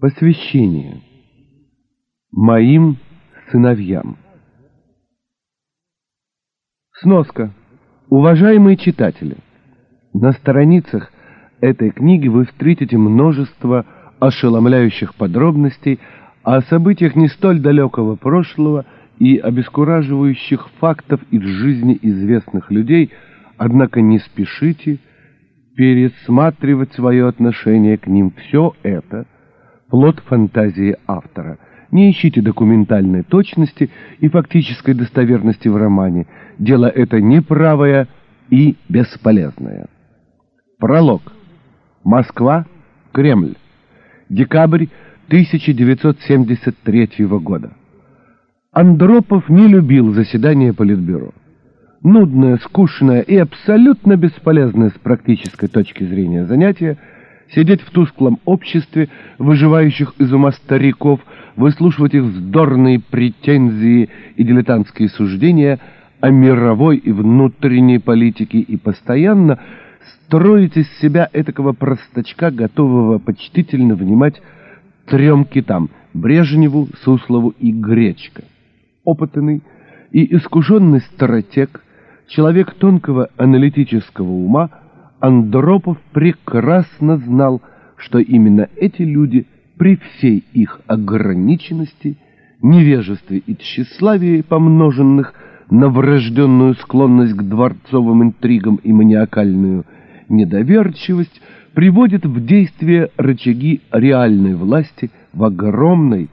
Посвящение моим сыновьям. Сноска. Уважаемые читатели, на страницах этой книги вы встретите множество ошеломляющих подробностей о событиях не столь далекого прошлого и обескураживающих фактов из жизни известных людей, однако не спешите пересматривать свое отношение к ним. Все это – плод фантазии автора. Не ищите документальной точности и фактической достоверности в романе. Дело это неправое и бесполезное. Пролог. Москва. Кремль. Декабрь 1973 года. Андропов не любил заседания Политбюро. Нудное, скучное и абсолютно бесполезное с практической точки зрения занятие – сидеть в тусклом обществе выживающих из ума стариков, выслушивать их вздорные претензии и дилетантские суждения о мировой и внутренней политике и постоянно строить из себя этакого простачка, готового почтительно внимать трем китам – Брежневу, Суслову и Гречко. Опытный и искушенный стратег, человек тонкого аналитического ума – Андропов прекрасно знал, что именно эти люди при всей их ограниченности, невежестве и тщеславии, помноженных на врожденную склонность к дворцовым интригам и маниакальную недоверчивость, приводят в действие рычаги реальной власти в огромной,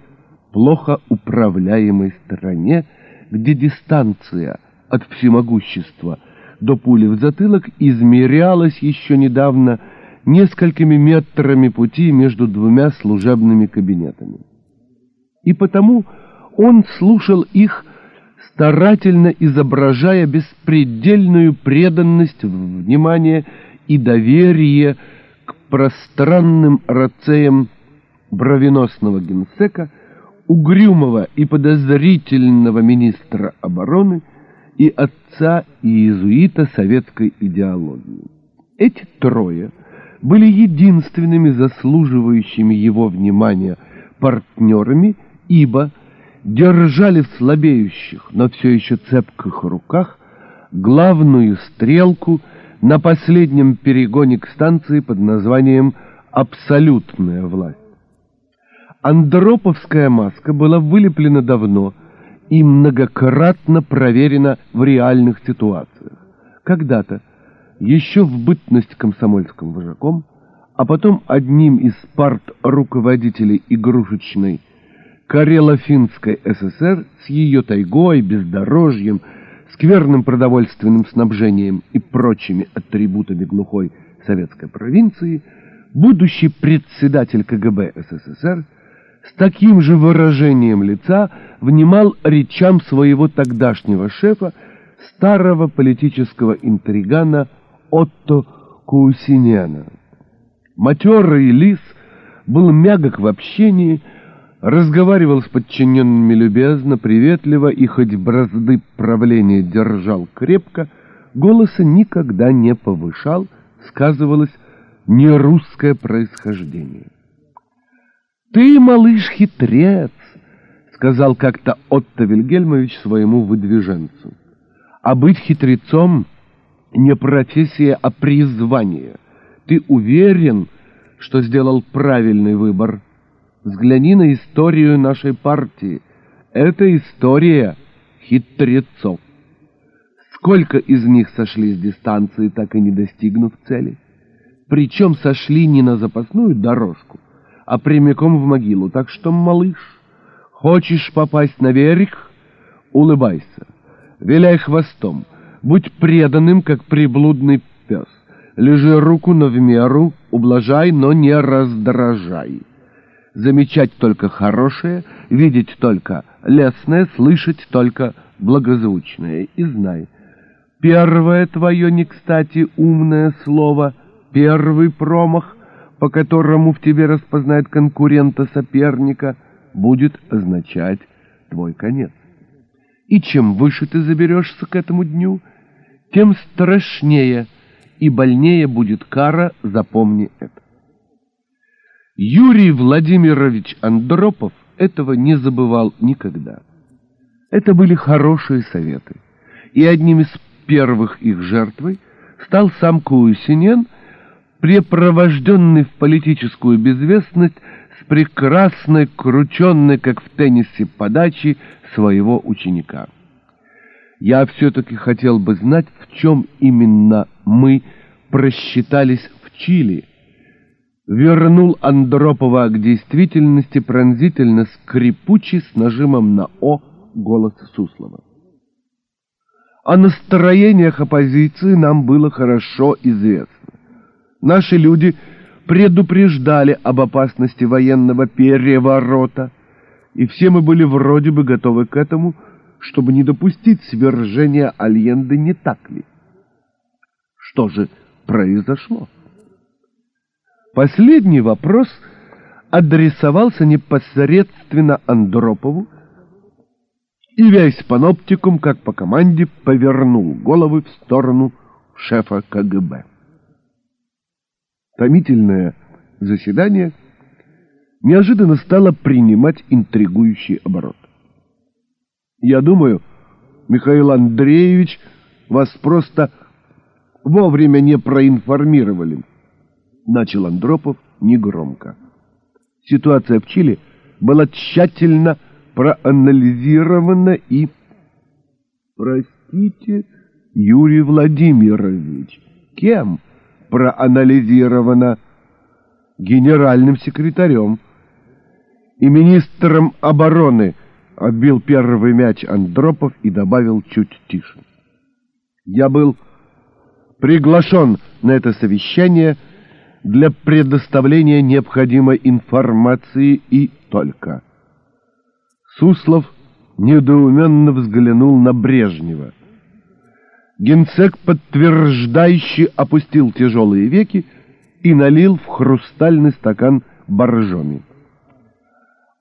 плохо управляемой стране, где дистанция от всемогущества – до пули в затылок измерялась еще недавно несколькими метрами пути между двумя служебными кабинетами. И потому он слушал их, старательно изображая беспредельную преданность, внимание и доверие к пространным рацеям бровеносного генсека, угрюмого и подозрительного министра обороны – и отца иезуита советской идеологии. Эти трое были единственными заслуживающими его внимания партнерами, ибо держали в слабеющих, но все еще цепких руках главную стрелку на последнем перегоне к станции под названием «Абсолютная власть». Андроповская маска была вылеплена давно – и многократно проверено в реальных ситуациях. Когда-то, еще в бытность комсомольским вожаком, а потом одним из парт руководителей игрушечной Карело-Финской ССР с ее тайгой, бездорожьем, скверным продовольственным снабжением и прочими атрибутами глухой советской провинции, будущий председатель КГБ СССР – с таким же выражением лица внимал речам своего тогдашнего шефа, старого политического интригана Отто Каусиняна. Матерый лис был мягок в общении, разговаривал с подчиненными любезно, приветливо и хоть бразды правления держал крепко, голоса никогда не повышал, сказывалось нерусское происхождение. «Ты, малыш, хитрец!» — сказал как-то Отто Вильгельмович своему выдвиженцу. «А быть хитрецом не профессия, а призвание. Ты уверен, что сделал правильный выбор? Взгляни на историю нашей партии. Это история хитрецов. Сколько из них сошли с дистанции, так и не достигнув цели? Причем сошли не на запасную дорожку, а прямиком в могилу. Так что, малыш, хочешь попасть наверх — улыбайся, виляй хвостом, будь преданным, как приблудный пес. Лежи руку, но в меру, ублажай, но не раздражай. Замечать только хорошее, видеть только лесное, слышать только благозвучное. И знай, первое твое не кстати умное слово, первый промах по которому в тебе распознает конкурента-соперника, будет означать твой конец. И чем выше ты заберешься к этому дню, тем страшнее и больнее будет кара, запомни это. Юрий Владимирович Андропов этого не забывал никогда. Это были хорошие советы, и одним из первых их жертвой стал сам Куусинен, препровожденный в политическую безвестность с прекрасной, крученной, как в теннисе, подачи своего ученика. Я все-таки хотел бы знать, в чем именно мы просчитались в Чили. Вернул Андропова к действительности пронзительно скрипучий с нажимом на «о» голос Суслова. О настроениях оппозиции нам было хорошо известно. Наши люди предупреждали об опасности военного переворота, и все мы были вроде бы готовы к этому, чтобы не допустить свержения Альенды, не так ли? Что же произошло? Последний вопрос адресовался непосредственно Андропову, и весь паноптикум, как по команде, повернул головы в сторону шефа КГБ. Томительное заседание неожиданно стало принимать интригующий оборот. Я думаю, Михаил Андреевич, вас просто вовремя не проинформировали, начал Андропов негромко. Ситуация в Чили была тщательно проанализировано и... Простите, Юрий Владимирович, кем проанализировано? Генеральным секретарем и министром обороны отбил первый мяч Андропов и добавил чуть тише. Я был приглашен на это совещание для предоставления необходимой информации и только. Суслов недоуменно взглянул на Брежнева. Генсек подтверждающе опустил тяжелые веки и налил в хрустальный стакан боржоми.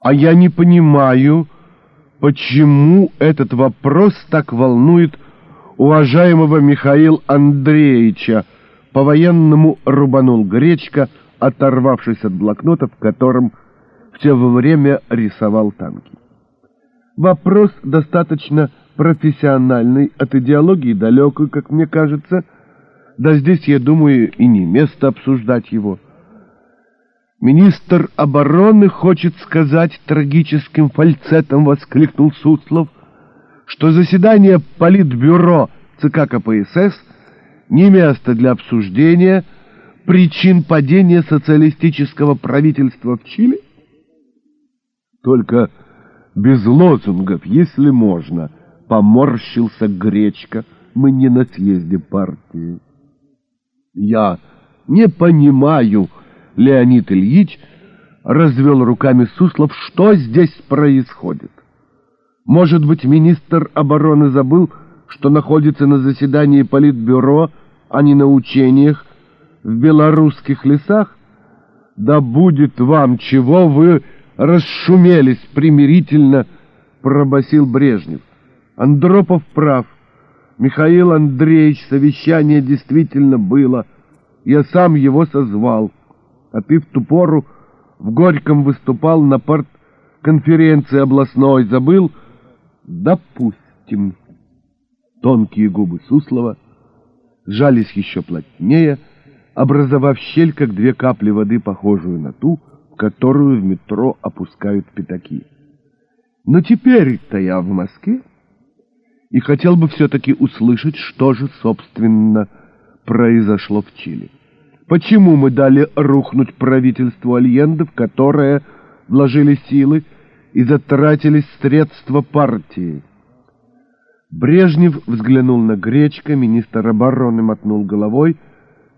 «А я не понимаю, почему этот вопрос так волнует уважаемого Михаила Андреевича», по-военному рубанул Гречка, оторвавшись от блокнота, в котором все время рисовал танки. Вопрос достаточно профессиональный, от идеологии далекий, как мне кажется. Да здесь, я думаю, и не место обсуждать его. «Министр обороны хочет сказать трагическим фальцетом», — воскликнул Суслов, «что заседание Политбюро ЦК КПСС не место для обсуждения причин падения социалистического правительства в Чили?» Только без лозунгов, если можно, поморщился Гречка, мы не на съезде партии. Я не понимаю, Леонид Ильич развел руками Суслов, что здесь происходит. Может быть, министр обороны забыл, что находится на заседании Политбюро, а не на учениях в белорусских лесах? Да будет вам, чего вы расшумелись примирительно, пробасил Брежнев. Андропов прав. Михаил Андреевич, совещание действительно было. Я сам его созвал. А ты в ту пору в Горьком выступал на партконференции областной. Забыл? Допустим. Тонкие губы Суслова сжались еще плотнее, образовав щель, как две капли воды, похожую на ту, которую в метро опускают пятаки. Но теперь-то я в Москве и хотел бы все-таки услышать, что же, собственно, произошло в Чили. Почему мы дали рухнуть правительству Альенде, которое вложили силы и затратили средства партии? Брежнев взглянул на Гречка, министр обороны мотнул головой,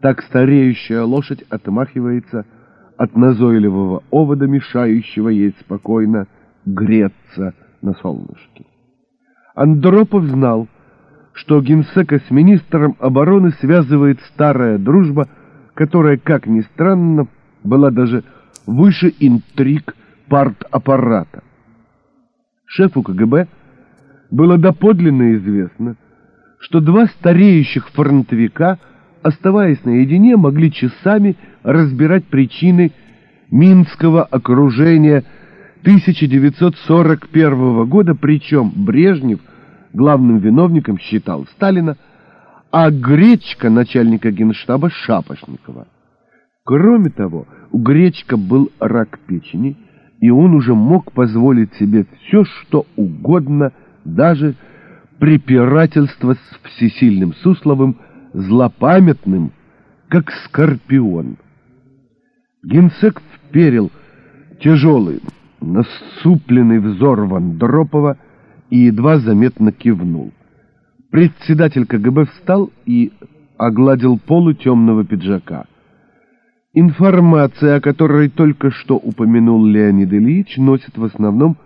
так стареющая лошадь отмахивается от назойливого овода, мешающего ей спокойно греться на солнышке. Андропов знал, что генсека с министром обороны связывает старая дружба, которая, как ни странно, была даже выше интриг партаппарата. Шефу КГБ было доподлинно известно, что два стареющих фронтовика, оставаясь наедине, могли часами разбирать причины Минского окружения 1941 года, причем Брежнев главным виновником считал Сталина, а Гречка начальника генштаба Шапошникова. Кроме того, у Гречка был рак печени, и он уже мог позволить себе все, что угодно, даже препирательство с всесильным Сусловым, злопамятным, как скорпион. Генсек вперил тяжелый, насупленный взор Вандропова и едва заметно кивнул. Председатель КГБ встал и огладил полу темного пиджака. Информация, о которой только что упомянул Леонид Ильич, носит в основном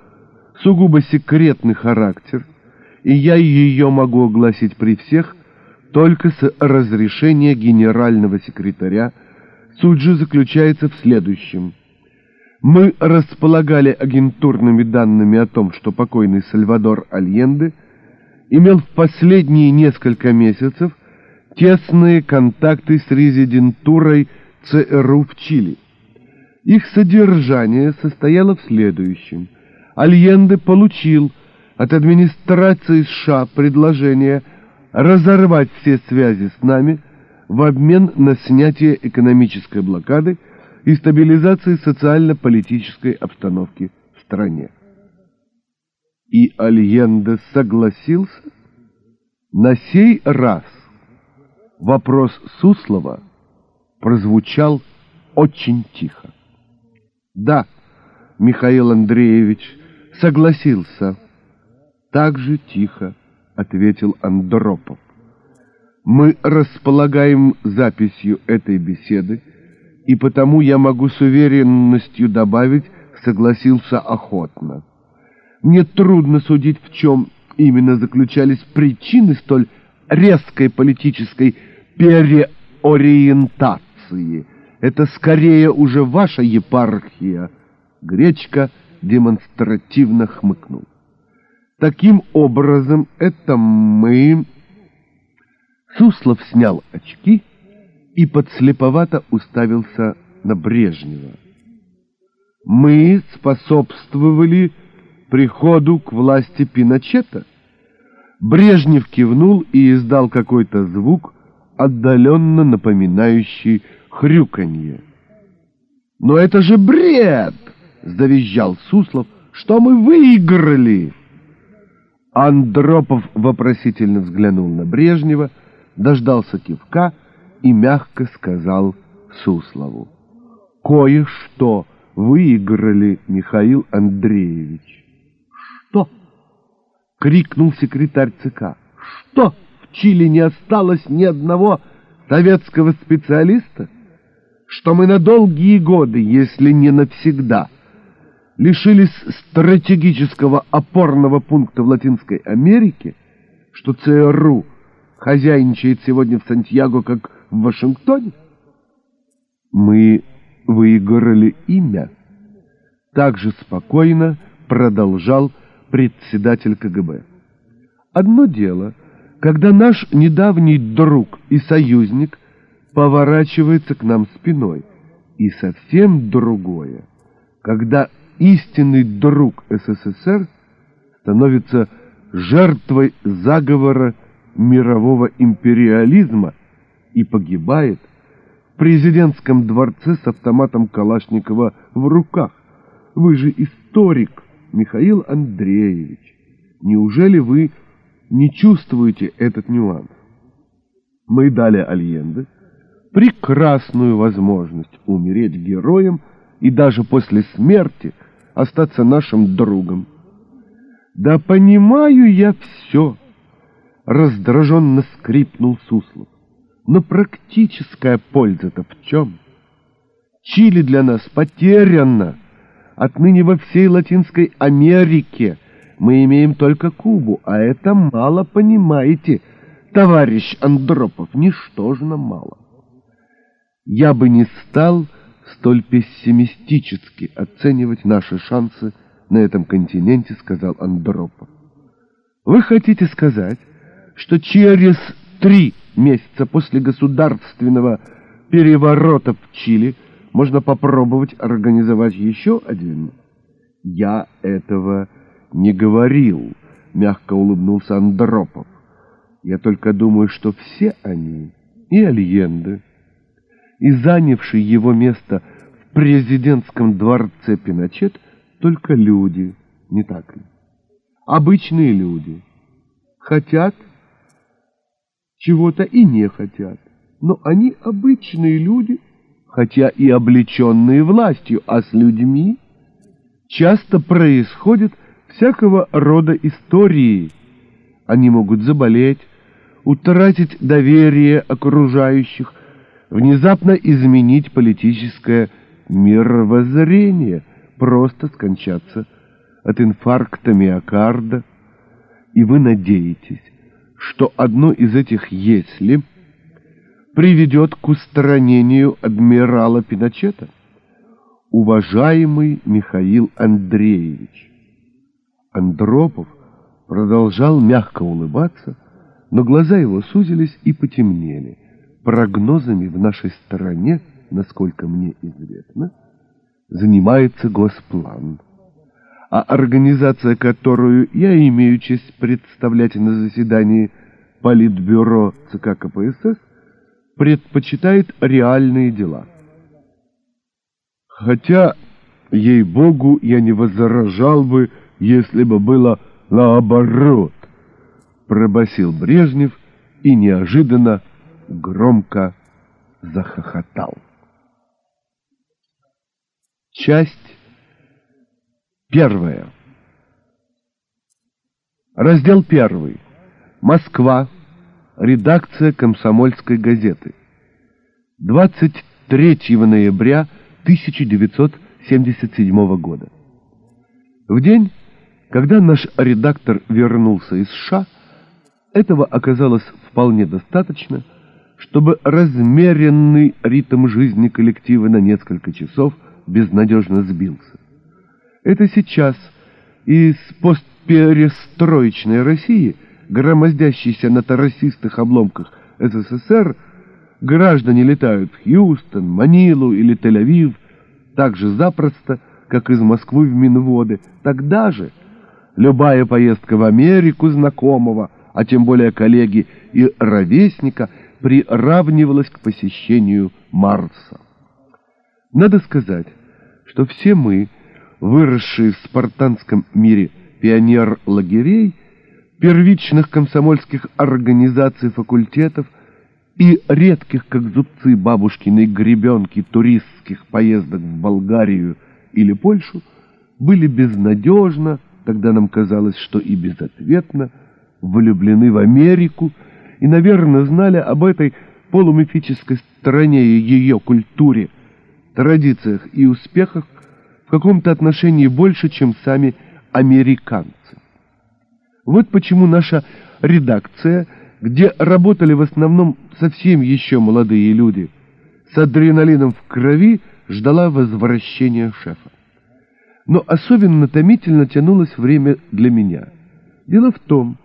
сугубо секретный характер, и я ее могу огласить при всех только с разрешения генерального секретаря. Суть же заключается в следующем. Мы располагали агентурными данными о том, что покойный Сальвадор Альенде имел в последние несколько месяцев тесные контакты с резидентурой ЦРУ в Чили. Их содержание состояло в следующем. Альенде получил от администрации США предложение разорвать все связи с нами в обмен на снятие экономической блокады и стабилизации социально-политической обстановки в стране. И Альенде согласился? На сей раз вопрос Суслова прозвучал очень тихо. Да, Михаил Андреевич согласился так же тихо ответил Андропов. Мы располагаем записью этой беседы, и потому я могу с уверенностью добавить, согласился охотно. Мне трудно судить, в чем именно заключались причины столь резкой политической переориентации. Это скорее уже ваша епархия. Гречка демонстративно хмыкнул. Таким образом, это мы... Суслов снял очки и подслеповато уставился на Брежнева. Мы способствовали приходу к власти Пиночета. Брежнев кивнул и издал какой-то звук, отдаленно напоминающий хрюканье. «Но это же бред!» — завизжал Суслов. «Что мы выиграли?» Андропов вопросительно взглянул на Брежнева, дождался кивка и мягко сказал Суслову. «Кое-что выиграли, Михаил Андреевич». «Что?» — крикнул секретарь ЦК. «Что? В Чили не осталось ни одного советского специалиста? Что мы на долгие годы, если не навсегда?» лишились стратегического опорного пункта в Латинской Америке, что ЦРУ хозяйничает сегодня в Сантьяго, как в Вашингтоне? Мы выиграли имя. Так же спокойно продолжал председатель КГБ. Одно дело, когда наш недавний друг и союзник поворачивается к нам спиной, и совсем другое, когда истинный друг СССР становится жертвой заговора мирового империализма и погибает в президентском дворце с автоматом Калашникова в руках. Вы же историк, Михаил Андреевич. Неужели вы не чувствуете этот нюанс? Мы дали Альенде прекрасную возможность умереть героем и даже после смерти – остаться нашим другом. Да понимаю я все, раздраженно скрипнул Суслов. Но практическая польза-то в чем? Чили для нас потеряна. Отныне во всей Латинской Америке мы имеем только Кубу, а это мало, понимаете, товарищ Андропов, ничтожно мало. Я бы не стал столь пессимистически оценивать наши шансы на этом континенте, сказал Андропов. Вы хотите сказать, что через три месяца после государственного переворота в Чили можно попробовать организовать еще один. Я этого не говорил, мягко улыбнулся Андропов. Я только думаю, что все они, и Альенде, и занявший его место в президентском дворце Пиночет, только люди, не так ли? Обычные люди. Хотят чего-то и не хотят. Но они обычные люди, хотя и облеченные властью, а с людьми часто происходят всякого рода истории. Они могут заболеть, утратить доверие окружающих, внезапно изменить политическое мировоззрение, просто скончаться от инфаркта миокарда, и вы надеетесь, что одно из этих «если» приведет к устранению адмирала Пиночета? Уважаемый Михаил Андреевич, Андропов продолжал мягко улыбаться, но глаза его сузились и потемнели. Прогнозами в нашей стране, насколько мне известно, занимается Госплан. А организация, которую я имею честь представлять на заседании Политбюро ЦК КПСС, предпочитает реальные дела. Хотя, ей-богу, я не возражал бы, если бы было наоборот, пробасил Брежнев и неожиданно громко захохотал. Часть первая. Раздел первый. Москва. Редакция «Комсомольской газеты». 23 ноября 1977 года. В день, когда наш редактор вернулся из США, этого оказалось вполне достаточно, чтобы размеренный ритм жизни коллектива на несколько часов безнадежно сбился. Это сейчас из постперестроечной России, громоздящейся на тарасистых обломках СССР, граждане летают в Хьюстон, Манилу или Тель-Авив так же запросто, как из Москвы в Минводы. Тогда же любая поездка в Америку знакомого, а тем более коллеги и ровесника, приравнивалась к посещению Марса. Надо сказать, что все мы, выросшие в спартанском мире пионер-лагерей, первичных комсомольских организаций факультетов и редких, как зубцы бабушкиной гребенки, туристских поездок в Болгарию или Польшу, были безнадежно, тогда нам казалось, что и безответно, влюблены в Америку и, наверное, знали об этой полумифической стороне ее культуре, традициях и успехах каком-то отношении больше, чем сами американцы. Вот почему наша редакция, где работали в основном совсем еще молодые люди, с адреналином в крови ждала возвращения шефа. Но особенно томительно тянулось время для меня. Дело в том,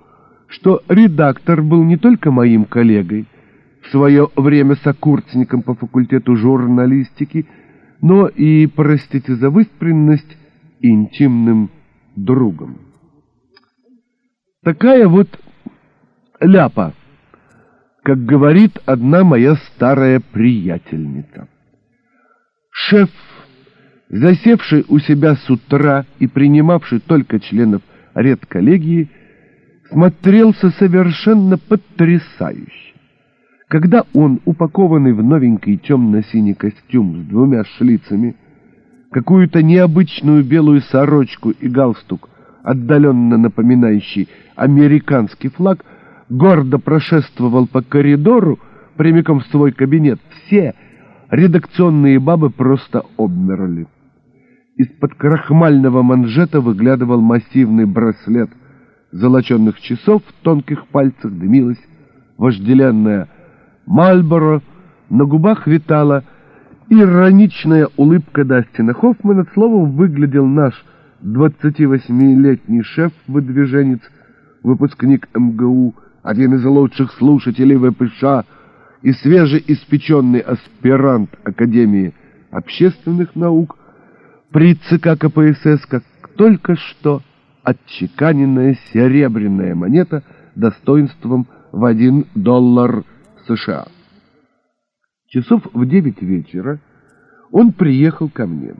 что редактор был не только моим коллегой, в свое время сокурсником по факультету журналистики, но и, простите за выспренность, интимным другом. Такая вот ляпа, как говорит одна моя старая приятельница. Шеф, засевший у себя с утра и принимавший только членов редколлегии, смотрелся совершенно потрясающе. Когда он, упакованный в новенький темно-синий костюм с двумя шлицами, какую-то необычную белую сорочку и галстук, отдаленно напоминающий американский флаг, гордо прошествовал по коридору прямиком в свой кабинет, все редакционные бабы просто обмерли. Из-под крахмального манжета выглядывал массивный браслет золоченных часов, в тонких пальцах дымилась вожделенная Мальборо, на губах витала ироничная улыбка Дастина Хоффмана. Словом, выглядел наш 28-летний шеф-выдвиженец, выпускник МГУ, один из лучших слушателей ВПШ и свежеиспеченный аспирант Академии общественных наук при ЦК КПСС, как только что отчеканенная серебряная монета достоинством в один доллар США. Часов в девять вечера он приехал ко мне.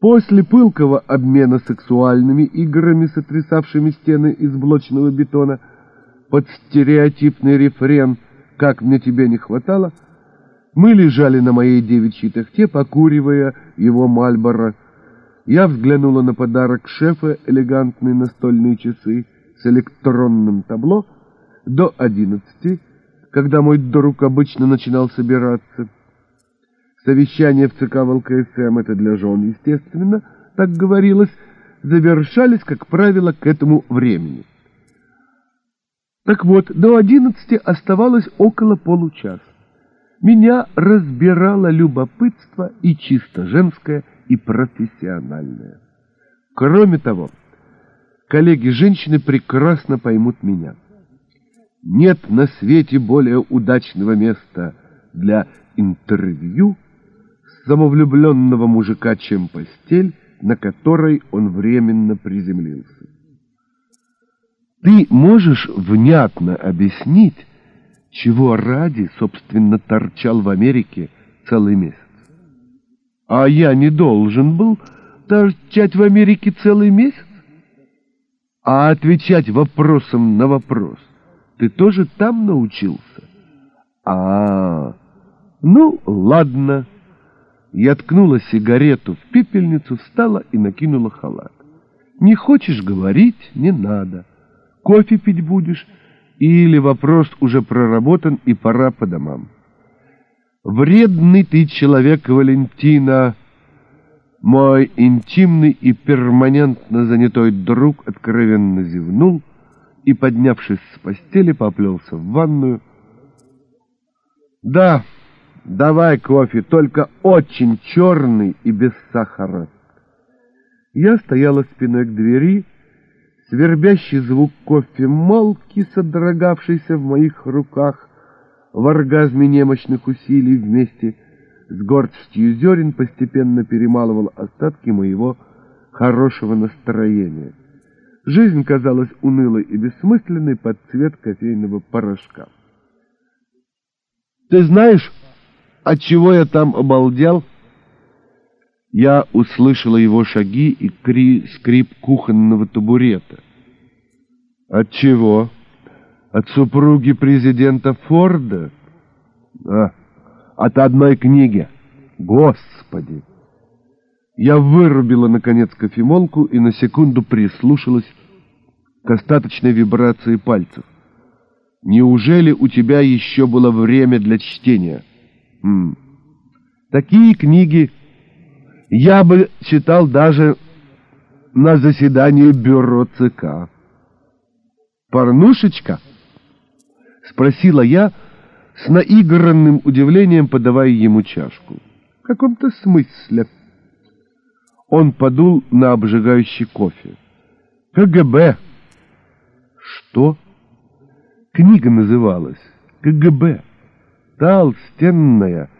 После пылкого обмена сексуальными играми, сотрясавшими стены из блочного бетона, под стереотипный рефрен «Как мне тебя не хватало», мы лежали на моей девичьей тахте, покуривая его Мальборо. Я взглянула на подарок шефа, элегантные настольные часы с электронным табло, до одиннадцати, когда мой друг обычно начинал собираться. Совещания в ЦК ВЛКСМ, это для жен, естественно, так говорилось, завершались, как правило, к этому времени. Так вот, до одиннадцати оставалось около получаса. Меня разбирало любопытство и чисто женское, и профессиональное. Кроме того, коллеги-женщины прекрасно поймут меня. Нет на свете более удачного места для интервью самовлюбленного мужика, чем постель, на которой он временно приземлился. Ты можешь внятно объяснить, чего ради, собственно, торчал в Америке целый месяц? А я не должен был торчать в Америке целый месяц? А отвечать вопросом на вопрос ты тоже там научился? А, -а, -а. ну, ладно. Я ткнула сигарету в пепельницу, встала и накинула халат. Не хочешь говорить — не надо. Кофе пить будешь или вопрос уже проработан и пора по домам. Вредный ты человек, Валентина. Мой интимный и перманентно занятой друг откровенно зевнул и, поднявшись с постели, поплелся в ванную. Да, Давай кофе, только очень черный и без сахара. Я стояла спиной к двери, свербящий звук кофе молки, содрогавшийся в моих руках, в оргазме немощных усилий вместе с горстью зерен постепенно перемалывал остатки моего хорошего настроения. Жизнь казалась унылой и бессмысленной под цвет кофейного порошка. «Ты знаешь...» От чего я там обалдел? Я услышала его шаги и кри скрип кухонного табурета. От чего? От супруги президента Форда? А, от одной книги. Господи! Я вырубила, наконец, кофемолку и на секунду прислушалась к остаточной вибрации пальцев. Неужели у тебя еще было время для чтения? М Такие книги я бы читал даже на заседании бюро ЦК. «Порнушечка?» — спросила я с наигранным удивлением, подавая ему чашку. «В каком-то смысле». Он подул на обжигающий кофе. «КГБ». «Что?» Книга называлась «КГБ» толстенная,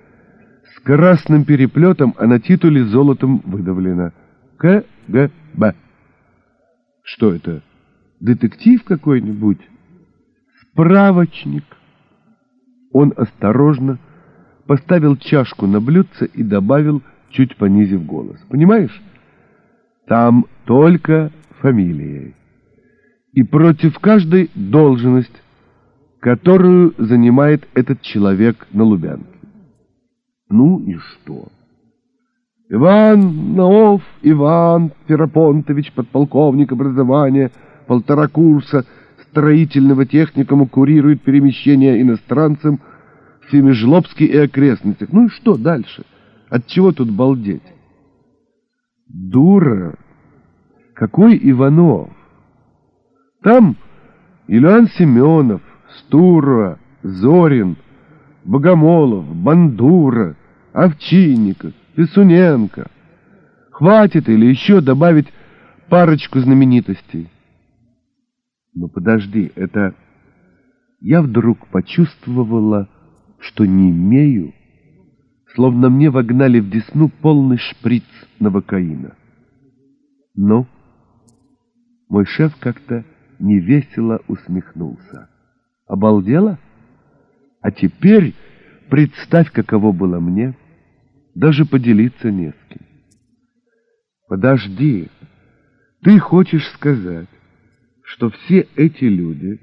с красным переплетом, а на титуле золотом выдавлена. КГБ. Что это? Детектив какой-нибудь? Справочник. Он осторожно поставил чашку на блюдце и добавил, чуть понизив голос. Понимаешь? Там только фамилией. И против каждой должность которую занимает этот человек на Лубянке. Ну и что? Иван Наов Иван Ферапонтович, подполковник образования, полтора курса строительного техникума, курирует перемещение иностранцам в Семижлобске и окрестностях. Ну и что дальше? От чего тут балдеть? Дура! Какой Иванов? Там Ильян Семенов, Стура, Зорин, Богомолов, Бандура, Овчинников, Писуненко. Хватит или еще добавить парочку знаменитостей. Но подожди, это... Я вдруг почувствовала, что не имею словно мне вогнали в десну полный шприц новокаина. Ну, мой шеф как-то невесело усмехнулся. Обалдела? А теперь представь, каково было мне, даже поделиться не с кем. Подожди, ты хочешь сказать, что все эти люди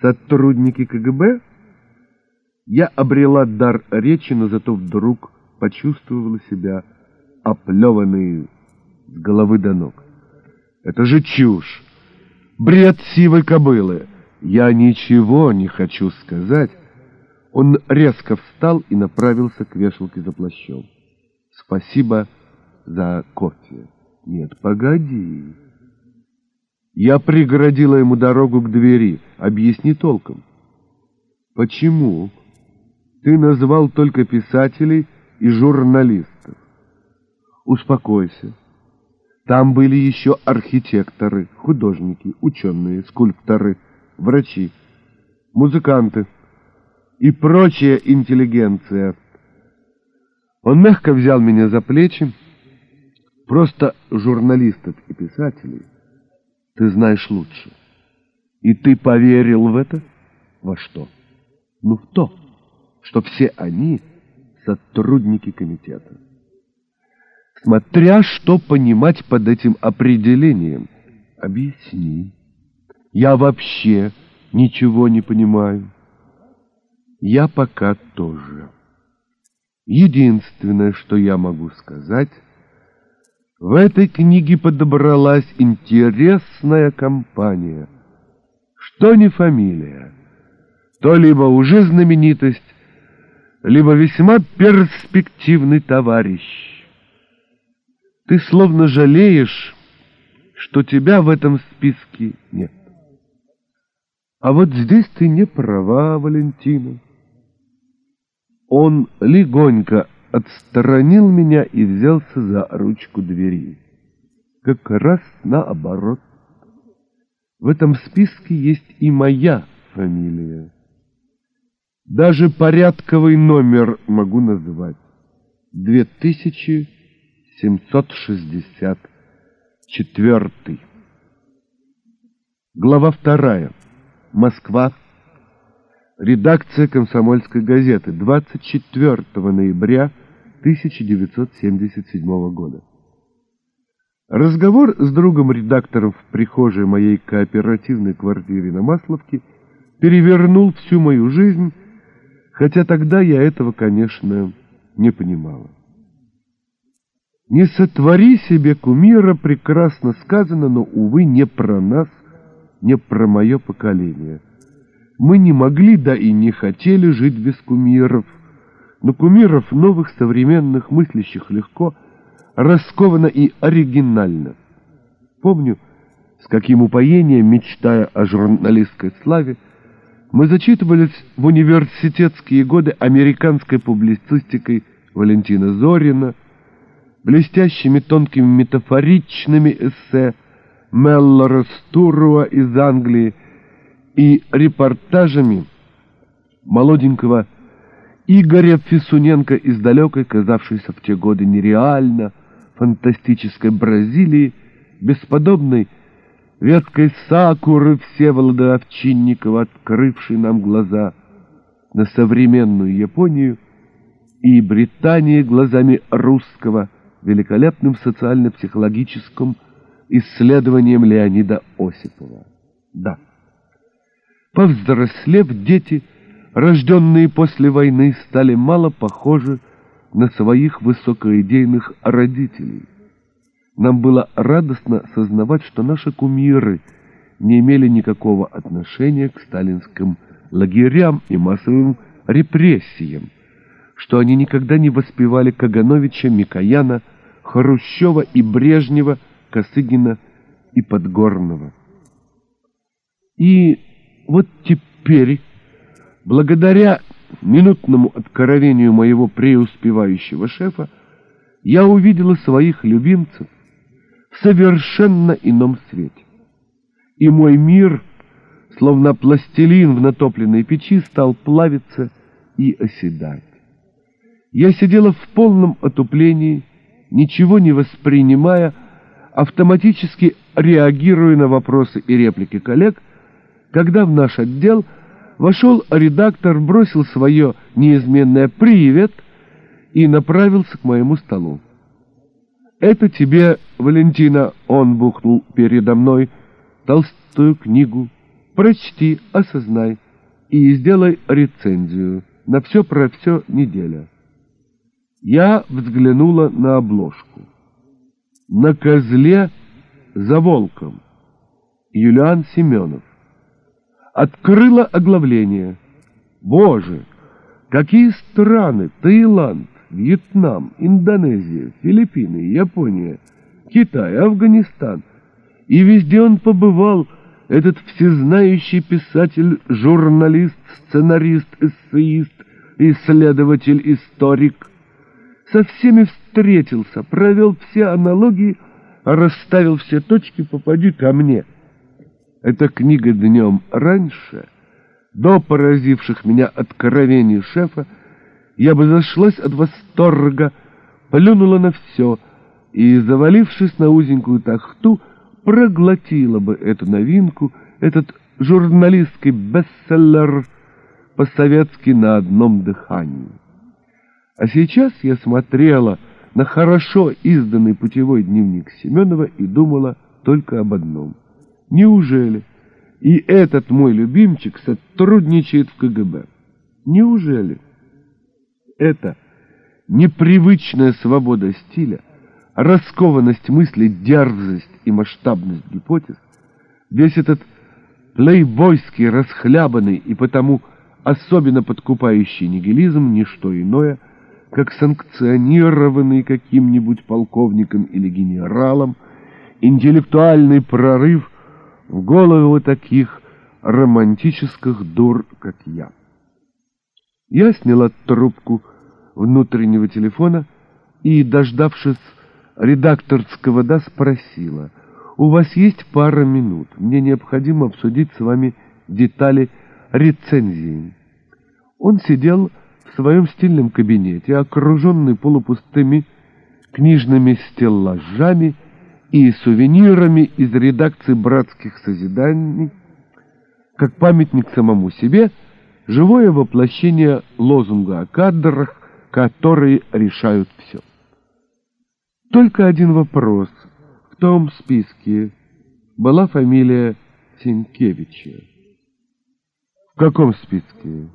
сотрудники КГБ? Я обрела дар речи, но зато вдруг почувствовала себя оплеванной с головы до ног. Это же чушь! Бред сивой кобылы! Я ничего не хочу сказать. Он резко встал и направился к вешалке за плащом. Спасибо за кофе. Нет, погоди. Я преградила ему дорогу к двери. Объясни толком. Почему ты назвал только писателей и журналистов? Успокойся. Там были еще архитекторы, художники, ученые, скульпторы, врачи, музыканты и прочая интеллигенция. Он мягко взял меня за плечи. Просто журналистов и писателей ты знаешь лучше. И ты поверил в это? Во что? Ну, в то, что все они сотрудники комитета. Смотря что понимать под этим определением. Объясни. Я вообще ничего не понимаю. Я пока тоже. Единственное, что я могу сказать, в этой книге подобралась интересная компания. Что не фамилия, то либо уже знаменитость, либо весьма перспективный товарищ. Ты словно жалеешь, что тебя в этом списке нет. А вот здесь ты не права, Валентина. Он легонько отстранил меня и взялся за ручку двери. Как раз наоборот. В этом списке есть и моя фамилия. Даже порядковый номер могу назвать. Две тысячи 764. Глава вторая. Москва. Редакция «Комсомольской газеты», 24 ноября 1977 года. Разговор с другом-редактором в прихожей моей кооперативной квартире на Масловке перевернул всю мою жизнь, хотя тогда я этого, конечно, не понимала. Не сотвори себе кумира, прекрасно сказано, но, увы, не про нас, не про мое поколение. Мы не могли, да и не хотели жить без кумиров. Но кумиров новых, современных, мыслящих легко, раскованно и оригинально. Помню, с каким упоением, мечтая о журналистской славе, мы зачитывались в университетские годы американской публицистикой Валентина Зорина, блестящими тонкими метафоричными эссе Меллора Стуруа из Англии и репортажами молоденького Игоря Фисуненко из далекой, казавшейся в те годы нереально, фантастической Бразилии, бесподобной веткой сакуры Всеволода Овчинникова, открывшей нам глаза на современную Японию и Британии глазами русского великолепным социально-психологическим исследованием Леонида Осипова. Да. Повзрослев, дети, рожденные после войны, стали мало похожи на своих высокоидейных родителей. Нам было радостно сознавать, что наши кумиры не имели никакого отношения к сталинским лагерям и массовым репрессиям, что они никогда не воспевали Кагановича, Микояна, Хрущева и Брежнева, Косыгина и Подгорного. И вот теперь, благодаря минутному откровению моего преуспевающего шефа, я увидела своих любимцев в совершенно ином свете. И мой мир, словно пластилин в натопленной печи, стал плавиться и оседать. Я сидела в полном отуплении, ничего не воспринимая, автоматически реагируя на вопросы и реплики коллег, когда в наш отдел вошел редактор, бросил свое неизменное «привет» и направился к моему столу. «Это тебе, Валентина», — он бухнул передо мной, — «толстую книгу. Прочти, осознай и сделай рецензию. На все про все неделя». Я взглянула на обложку. На козле за волком. Юлиан Семенов. Открыла оглавление. Боже, какие страны! Таиланд, Вьетнам, Индонезия, Филиппины, Япония, Китай, Афганистан. И везде он побывал, этот всезнающий писатель, журналист, сценарист, эссеист, исследователь, историк. Со всеми встретился, провел все аналогии, расставил все точки, попади ко мне. Эта книга днем раньше, до поразивших меня откровений шефа, я бы зашлась от восторга, плюнула на все и, завалившись на узенькую тахту, проглотила бы эту новинку, этот журналистский бестселлер по-советски на одном дыхании. А сейчас я смотрела на хорошо изданный путевой дневник Семенова и думала только об одном. Неужели и этот мой любимчик сотрудничает в КГБ? Неужели? Это непривычная свобода стиля, раскованность мысли, дерзость и масштабность гипотез, весь этот плейбойский, расхлябанный и потому особенно подкупающий нигилизм – ничто иное – как санкционированный каким-нибудь полковником или генералом, интеллектуальный прорыв в голову таких романтических дур, как я. Я сняла трубку внутреннего телефона и, дождавшись редакторского «да», спросила, «У вас есть пара минут? Мне необходимо обсудить с вами детали рецензии». Он сидел в своем стильном кабинете, окруженный полупустыми книжными стеллажами и сувенирами из редакции «Братских созиданий», как памятник самому себе, живое воплощение лозунга о кадрах, которые решают все. Только один вопрос. В том списке была фамилия Сенкевича. В каком списке?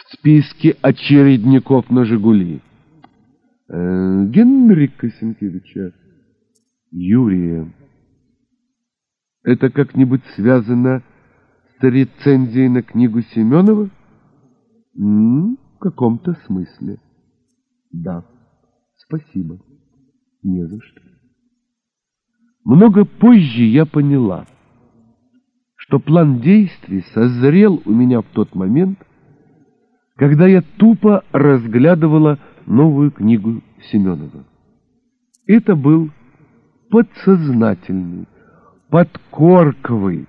в списке очередников на «Жигули». Э, Генрика Сенкевича. Юрия. Это как-нибудь связано с рецензией на книгу Семенова? М -м, в каком-то смысле. Да, спасибо. Не за что. Много позже я поняла, что план действий созрел у меня в тот момент, когда я тупо разглядывала новую книгу Семенова. Это был подсознательный, подкорковый,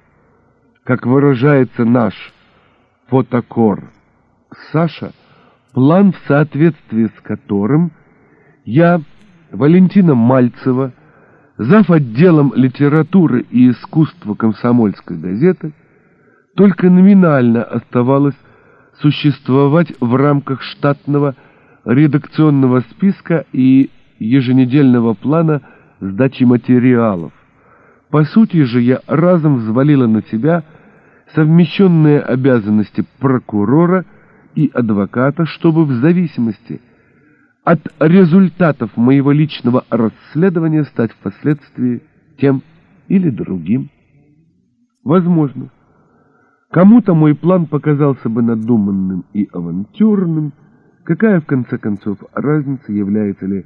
как выражается наш фотокор Саша, план, в соответствии с которым я, Валентина Мальцева, зав. отделом литературы и искусства комсомольской газеты, только номинально оставалась существовать в рамках штатного редакционного списка и еженедельного плана сдачи материалов. По сути же я разом взвалила на себя совмещенные обязанности прокурора и адвоката, чтобы в зависимости от результатов моего личного расследования стать впоследствии тем или другим. Возможно. Кому-то мой план показался бы надуманным и авантюрным. Какая, в конце концов, разница, является ли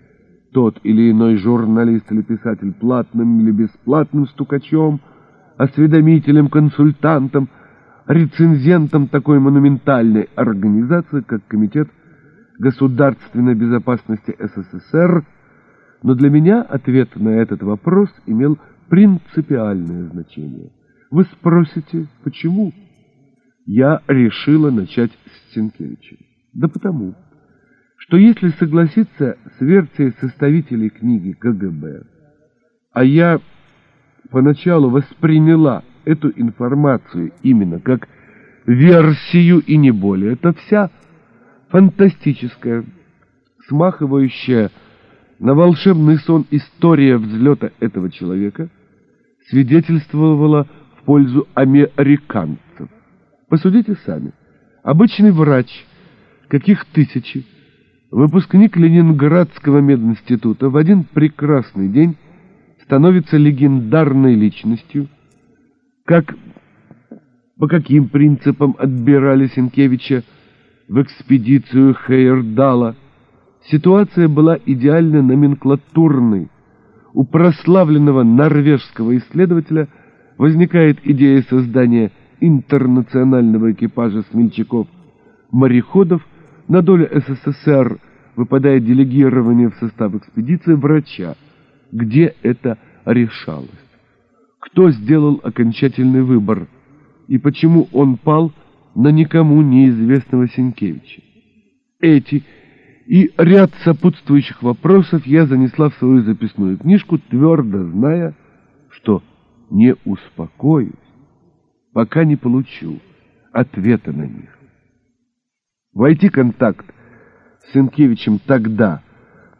тот или иной журналист или писатель платным или бесплатным стукачом, осведомителем, консультантом, рецензентом такой монументальной организации, как Комитет государственной безопасности СССР, но для меня ответ на этот вопрос имел принципиальное значение. Вы спросите, почему? я решила начать с Сенкевича. Да потому, что если согласиться с версией составителей книги КГБ, а я поначалу восприняла эту информацию именно как версию и не более, это вся фантастическая, смахивающая на волшебный сон история взлета этого человека свидетельствовала в пользу американцев. Посудите сами. Обычный врач, каких тысячи, выпускник Ленинградского мединститута в один прекрасный день становится легендарной личностью, как по каким принципам отбирали Сенкевича в экспедицию Хейердала. Ситуация была идеально номенклатурной. У прославленного норвежского исследователя возникает идея создания интернационального экипажа смельчаков-мореходов, на долю СССР выпадает делегирование в состав экспедиции врача. Где это решалось? Кто сделал окончательный выбор? И почему он пал на никому неизвестного Сенкевича? Эти и ряд сопутствующих вопросов я занесла в свою записную книжку, твердо зная, что не успокоюсь, пока не получу ответа на них. Войти в контакт с Сенкевичем тогда,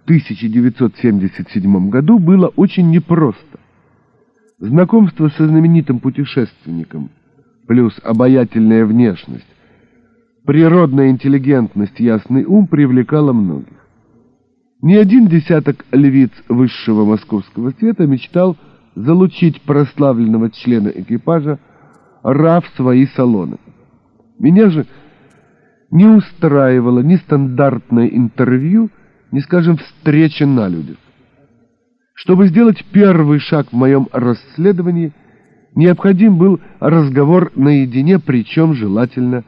в 1977 году, было очень непросто. Знакомство со знаменитым путешественником, плюс обаятельная внешность, природная интеллигентность, ясный ум привлекала многих. Ни один десяток львиц высшего московского света мечтал залучить прославленного члена экипажа Ра в свои салоны. Меня же не устраивало ни стандартное интервью, ни, скажем, встреча на людях. Чтобы сделать первый шаг в моем расследовании, необходим был разговор наедине, причем желательно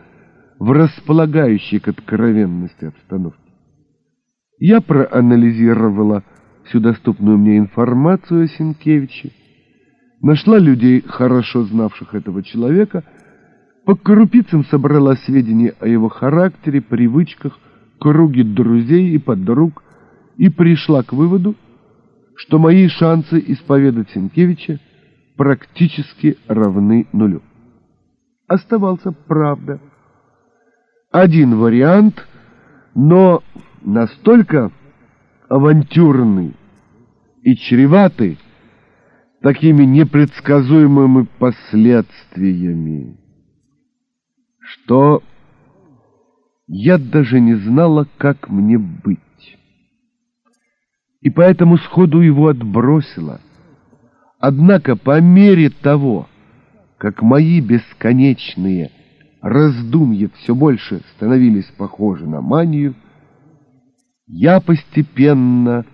в располагающей к откровенности обстановке. Я проанализировала всю доступную мне информацию о Сенкевиче, нашла людей, хорошо знавших этого человека, по крупицам собрала сведения о его характере, привычках, круге друзей и подруг и пришла к выводу, что мои шансы исповедать Сенкевича практически равны нулю. Оставался, правда, один вариант, но настолько авантюрный и чреватый такими непредсказуемыми последствиями что я даже не знала, как мне быть. И поэтому сходу его отбросила. Однако по мере того, как мои бесконечные раздумья все больше становились похожи на манию, я постепенно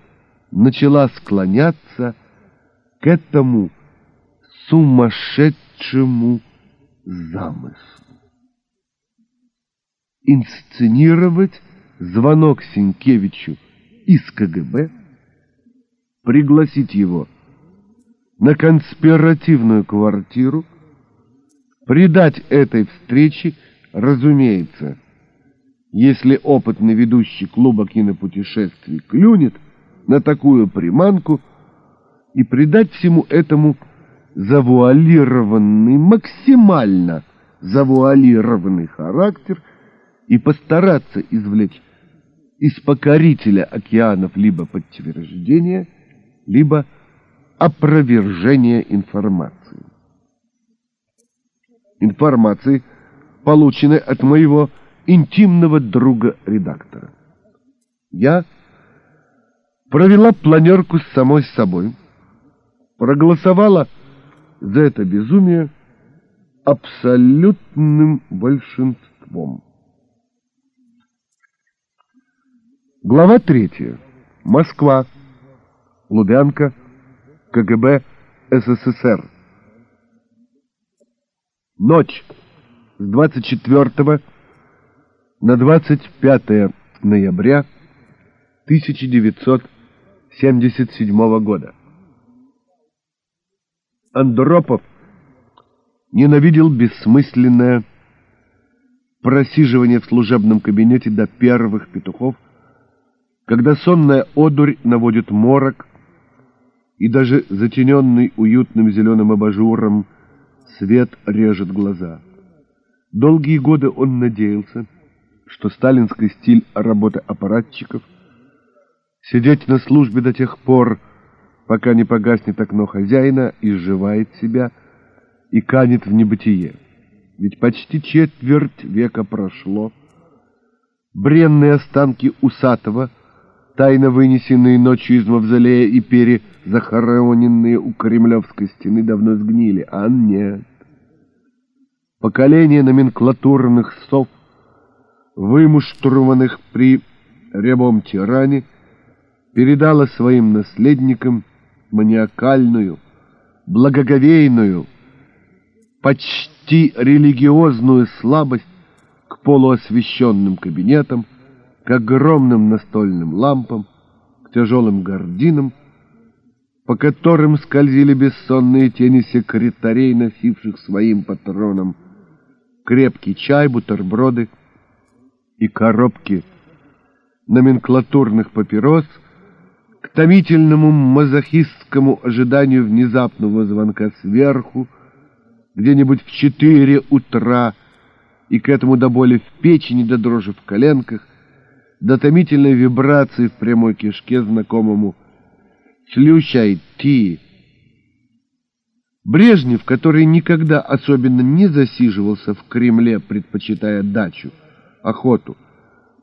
начала склоняться к этому сумасшедшему замыслу. Инсценировать звонок Сенкевичу из КГБ, пригласить его на конспиративную квартиру, придать этой встрече, разумеется, если опытный ведущий клуба кинопутешествий клюнет на такую приманку и придать всему этому завуалированный, максимально завуалированный характер – и постараться извлечь из покорителя океанов либо подтверждение, либо опровержение информации. Информации, полученной от моего интимного друга-редактора. Я провела планерку с самой собой, проголосовала за это безумие абсолютным большинством. Глава третья. Москва. Лубянка. КГБ СССР. Ночь с 24 на 25 ноября 1977 года. Андропов ненавидел бессмысленное просиживание в служебном кабинете до первых петухов когда сонная одурь наводит морок, и даже затененный уютным зеленым абажуром свет режет глаза. Долгие годы он надеялся, что сталинский стиль работы аппаратчиков сидеть на службе до тех пор, пока не погаснет окно хозяина, изживает себя и канет в небытие. Ведь почти четверть века прошло. Бренные останки усатого, тайно вынесенные ночью из мавзолея и перезахороненные у Кремлевской стены, давно сгнили, а нет. Поколение номенклатурных сов, вымуштрованных при рябом тиране, передало своим наследникам маниакальную, благоговейную, почти религиозную слабость к полуосвещенным кабинетам, к огромным настольным лампам, к тяжелым гардинам, по которым скользили бессонные тени секретарей, носивших своим патронам крепкий чай, бутерброды и коробки номенклатурных папирос — к томительному мазохистскому ожиданию внезапного звонка сверху, где-нибудь в четыре утра, и к этому до боли в печени, до дрожи в коленках, до томительной вибрации в прямой кишке знакомому «Слющай-ти!» Брежнев, который никогда особенно не засиживался в Кремле, предпочитая дачу, охоту,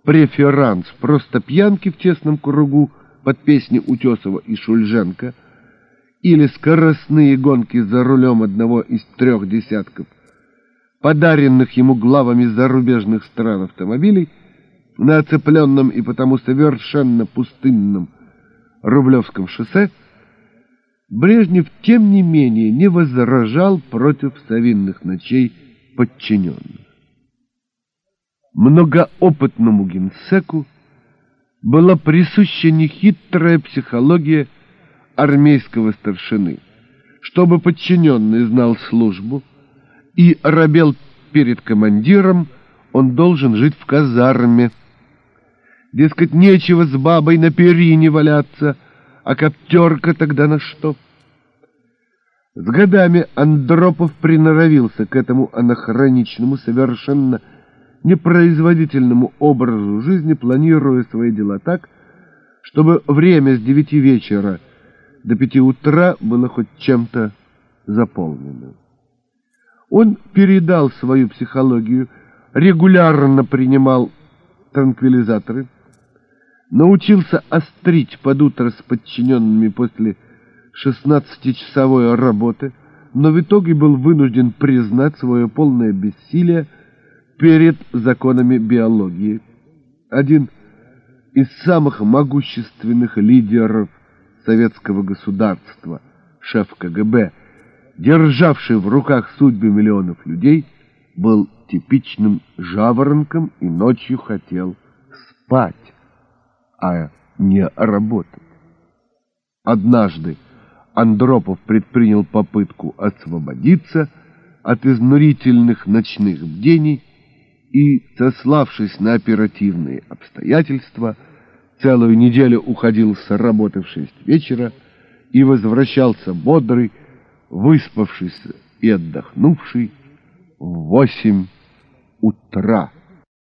преферанс, просто пьянки в тесном кругу, под песни Утесова и Шульженко или скоростные гонки за рулем одного из трех десятков, подаренных ему главами зарубежных стран автомобилей, на оцепленном и потому совершенно пустынном Рублевском шоссе, Брежнев, тем не менее, не возражал против совинных ночей подчиненных. Многоопытному генсеку была присуща нехитрая психология армейского старшины, чтобы подчиненный знал службу и робел перед командиром, он должен жить в казарме. Дескать, нечего с бабой на перине валяться, а коптерка тогда на что? С годами Андропов приноровился к этому анахроничному, совершенно непроизводительному образу жизни, планируя свои дела так, чтобы время с девяти вечера до пяти утра было хоть чем-то заполнено. Он передал свою психологию, регулярно принимал транквилизаторы, научился острить под утро с подчиненными после шестнадцатичасовой работы, но в итоге был вынужден признать свое полное бессилие перед законами биологии. Один из самых могущественных лидеров советского государства, шеф КГБ, державший в руках судьбы миллионов людей, был типичным жаворонком и ночью хотел спать, а не работать. Однажды Андропов предпринял попытку освободиться от изнурительных ночных бдений и, сославшись на оперативные обстоятельства, целую неделю уходил с работы в шесть вечера и возвращался бодрый, выспавшийся и отдохнувший в восемь утра.